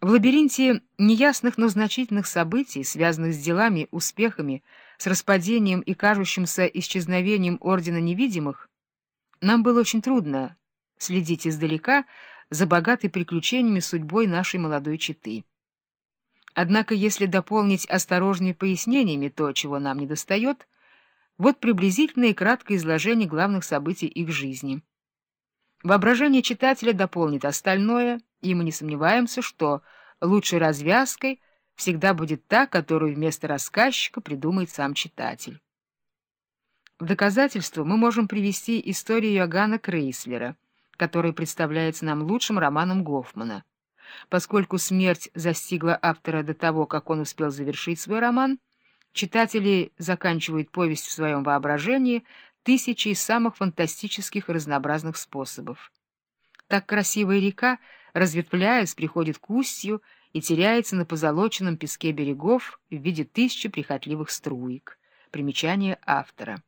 В лабиринте неясных, но значительных событий, связанных с делами, успехами, с распадением и кажущимся исчезновением Ордена Невидимых, нам было очень трудно следить издалека за богатой приключениями судьбой нашей молодой четы. Однако, если дополнить осторожными пояснениями то, чего нам недостает, вот приблизительное и краткое изложение главных событий их жизни. Воображение читателя дополнит остальное, и мы не сомневаемся, что лучшей развязкой всегда будет та, которую вместо рассказчика придумает сам читатель. В доказательство мы можем привести историю Йоганна Крейслера, который представляется нам лучшим романом Гофмана. Поскольку смерть застигла автора до того, как он успел завершить свой роман, читатели заканчивают повесть в своем воображении тысячи самых фантастических и разнообразных способов. Так красивая река, разветвляясь, приходит к устью и теряется на позолоченном песке берегов в виде тысячи прихотливых струек. Примечание автора.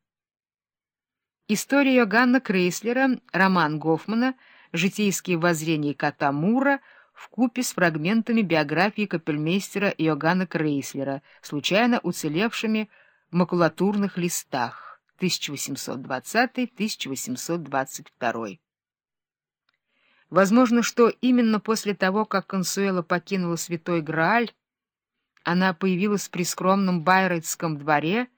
История Йоганна Крейслера, роман Гофмана, житейские воззрения кота Мура — в купе с фрагментами биографии капельмейстера Иоганна Крейслера, случайно уцелевшими в макулатурных листах 1820-1822. Возможно, что именно после того, как Консуэла покинула Святой Грааль, она появилась при скромном Байрейтском дворе,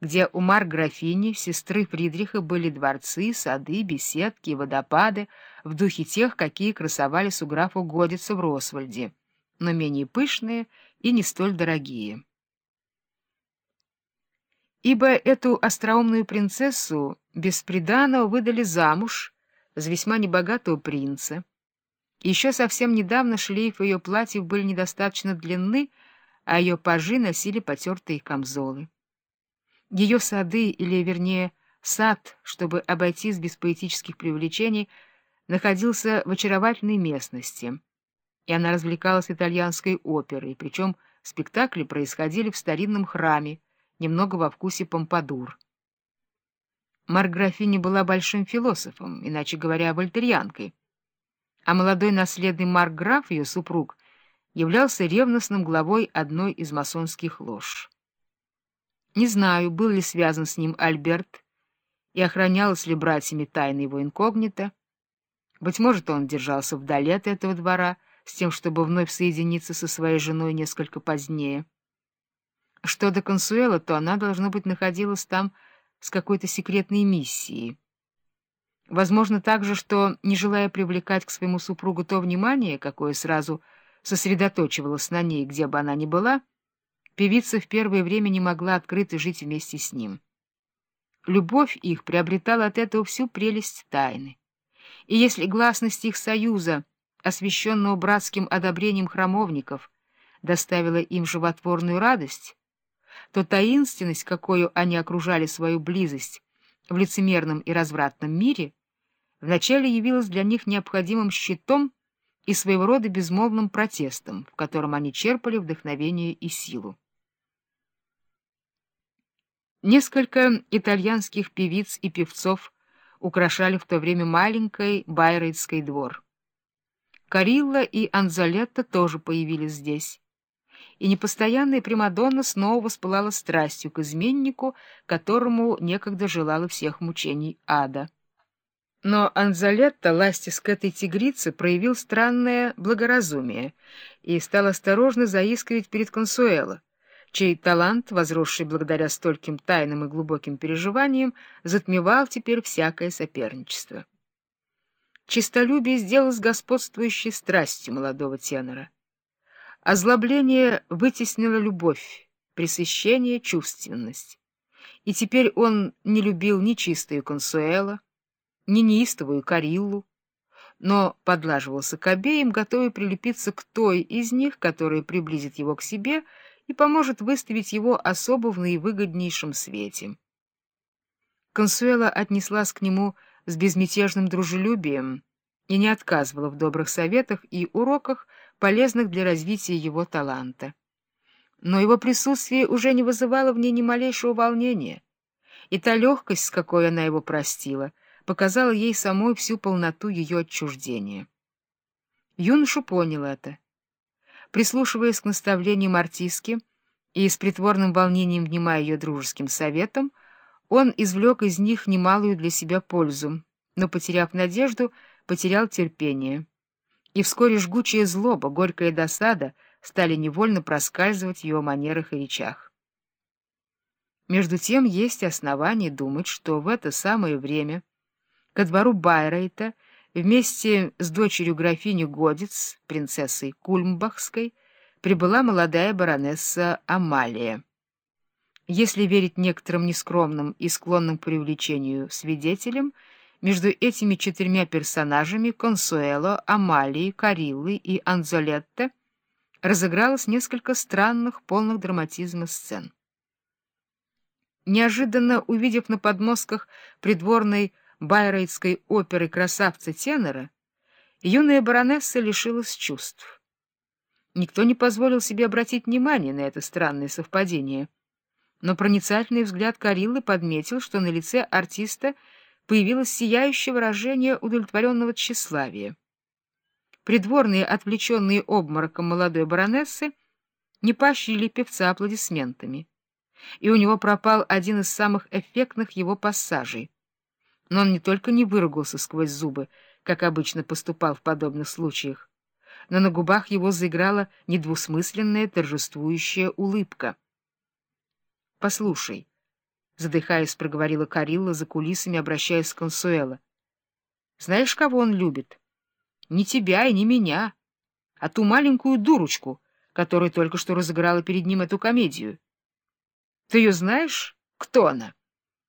где у Марк-графини, сестры Фридриха, были дворцы, сады, беседки и водопады в духе тех, какие красовались у графа Годица в Росвальде, но менее пышные и не столь дорогие. Ибо эту остроумную принцессу бесприданно выдали замуж за весьма небогатого принца. Еще совсем недавно шлейф ее платьев были недостаточно длинны, а ее пажи носили потертые камзолы. Ее сады, или, вернее, сад, чтобы обойтись без поэтических привлечений, находился в очаровательной местности, и она развлекалась итальянской оперой, причем спектакли происходили в старинном храме, немного во вкусе помпадур. Марк-графиня была большим философом, иначе говоря, вольтерьянкой, а молодой наследный Марк-граф, ее супруг, являлся ревностным главой одной из масонских лож. Не знаю, был ли связан с ним Альберт и охранялась ли братьями тайна его инкогнито. Быть может, он держался вдали от этого двора, с тем, чтобы вновь соединиться со своей женой несколько позднее. Что до Консуэла, то она, должно быть, находилась там с какой-то секретной миссией. Возможно также, что, не желая привлекать к своему супругу то внимание, какое сразу сосредоточивалось на ней, где бы она ни была, — певица в первое время не могла открыто жить вместе с ним. Любовь их приобретала от этого всю прелесть тайны. И если гласность их союза, освященного братским одобрением храмовников, доставила им животворную радость, то таинственность, какую они окружали свою близость в лицемерном и развратном мире, вначале явилась для них необходимым щитом и своего рода безмолвным протестом, в котором они черпали вдохновение и силу. Несколько итальянских певиц и певцов украшали в то время маленький Байрейтский двор. Карилла и Анзалетта тоже появились здесь. И непостоянная Примадонна снова воспылала страстью к изменнику, которому некогда желала всех мучений ада. Но Анзалетта, ластис к этой тигрице, проявил странное благоразумие и стал осторожно заискивать перед Консуэло, чей талант, возросший благодаря стольким тайным и глубоким переживаниям, затмевал теперь всякое соперничество. Чистолюбие сделалось господствующей страстью молодого тенора. Озлобление вытеснило любовь, пресыщение — чувственность. И теперь он не любил ни чистую консуэла, ни неистовую Кариллу, но подлаживался к обеим, готовый прилепиться к той из них, которая приблизит его к себе — и поможет выставить его особо в наивыгоднейшем свете. Консуэла отнеслась к нему с безмятежным дружелюбием и не отказывала в добрых советах и уроках, полезных для развития его таланта. Но его присутствие уже не вызывало в ней ни малейшего волнения, и та легкость, с какой она его простила, показала ей самой всю полноту ее отчуждения. Юноша понял это Прислушиваясь к наставлениям артистки и с притворным волнением внимая ее дружеским советам, он извлек из них немалую для себя пользу, но, потеряв надежду, потерял терпение. И вскоре жгучая злоба, горькая досада стали невольно проскальзывать в его манерах и речах. Между тем есть основания думать, что в это самое время ко двору Байрейта вместе с дочерью графини Годец, принцессой Кульмбахской, прибыла молодая баронесса Амалия. Если верить некоторым нескромным и склонным к привлечению свидетелям, между этими четырьмя персонажами Консуэло, Амалии, Кариллы и Анзолетто разыгралось несколько странных, полных драматизма сцен. Неожиданно увидев на подмостках придворной байрейтской оперы красавца-тенора, юная баронесса лишилась чувств. Никто не позволил себе обратить внимание на это странное совпадение, но проницательный взгляд Кариллы подметил, что на лице артиста появилось сияющее выражение удовлетворенного тщеславия. Придворные, отвлеченные обмороком молодой баронессы, не поощрили певца аплодисментами и у него пропал один из самых эффектных его пассажей. Но он не только не выругался сквозь зубы, как обычно поступал в подобных случаях, но на губах его заиграла недвусмысленная торжествующая улыбка. — Послушай, — задыхаясь, проговорила Карилла за кулисами, обращаясь к Консуэло. — Знаешь, кого он любит? Не тебя и не меня, а ту маленькую дурочку, которая только что разыграла перед ним эту комедию. Ты ее знаешь? Кто она?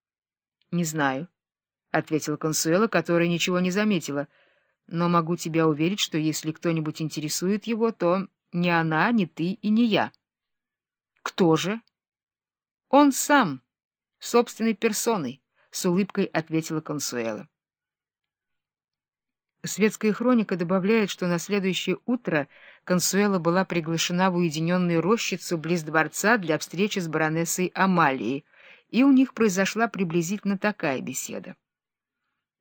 — Не знаю, — ответила Консуэла, которая ничего не заметила. — Но могу тебя уверить, что если кто-нибудь интересует его, то ни она, ни ты и не я. — Кто же? — Он сам, собственной персоной, — с улыбкой ответила Консуэла. Светская хроника добавляет, что на следующее утро Консуэла была приглашена в уединенную рощицу близ дворца для встречи с баронессой Амалией, и у них произошла приблизительно такая беседа.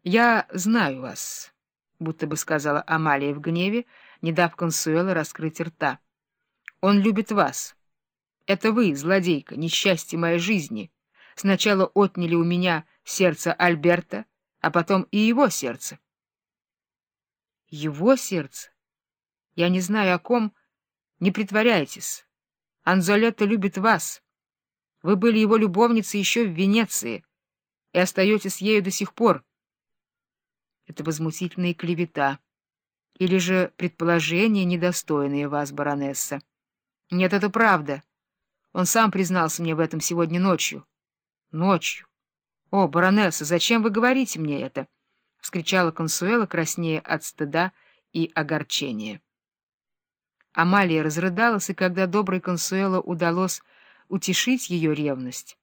«Я знаю вас», — будто бы сказала Амалия в гневе, не дав Консуэла раскрыть рта. «Он любит вас. Это вы, злодейка, несчастье моей жизни. Сначала отняли у меня сердце Альберта, а потом и его сердце». Его сердце? Я не знаю, о ком. Не притворяйтесь. Анзолетто любит вас. Вы были его любовницей еще в Венеции и остаетесь ею до сих пор. Это возмутительная клевета. Или же предположение, недостойное вас, баронесса. Нет, это правда. Он сам признался мне в этом сегодня ночью. Ночью. О, баронесса, зачем вы говорите мне это? —— вскричала Консуэла, краснея от стыда и огорчения. Амалия разрыдалась, и когда доброй Консуэла удалось утешить ее ревность,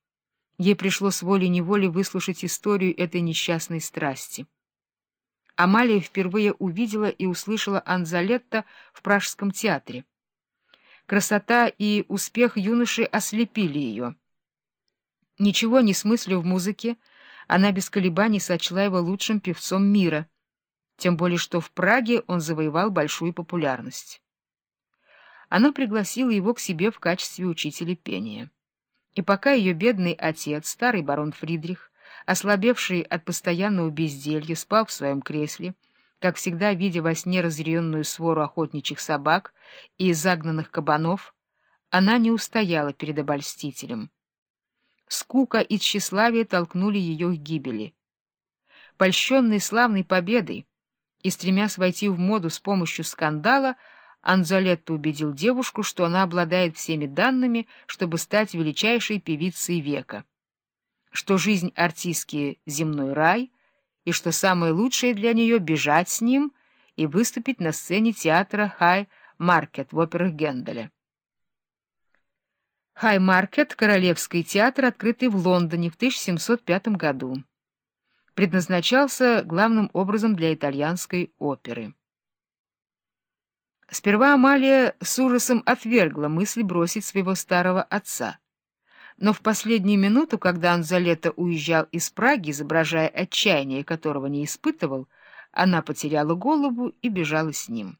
ей пришлось волей-неволей выслушать историю этой несчастной страсти. Амалия впервые увидела и услышала Анзалетта в Пражском театре. Красота и успех юноши ослепили ее. Ничего не смысля в музыке, она без колебаний сочла его лучшим певцом мира, тем более что в Праге он завоевал большую популярность. Она пригласила его к себе в качестве учителя пения. И пока ее бедный отец, старый барон Фридрих, ослабевший от постоянного безделья, спал в своем кресле, как всегда видя во сне разъяренную свору охотничьих собак и загнанных кабанов, она не устояла перед обольстителем скука и тщеславие толкнули ее к гибели. Польщенный славной победой и стремясь войти в моду с помощью скандала, Анзолетто убедил девушку, что она обладает всеми данными, чтобы стать величайшей певицей века, что жизнь артистки — земной рай, и что самое лучшее для нее — бежать с ним и выступить на сцене театра Хай-Маркет в операх Генделя. Хай-Маркет, Королевский театр, открытый в Лондоне в 1705 году. Предназначался главным образом для итальянской оперы. Сперва Амалия с ужасом отвергла мысль бросить своего старого отца. Но в последнюю минуту, когда он за лето уезжал из Праги, изображая отчаяние, которого не испытывал, она потеряла голову и бежала с ним.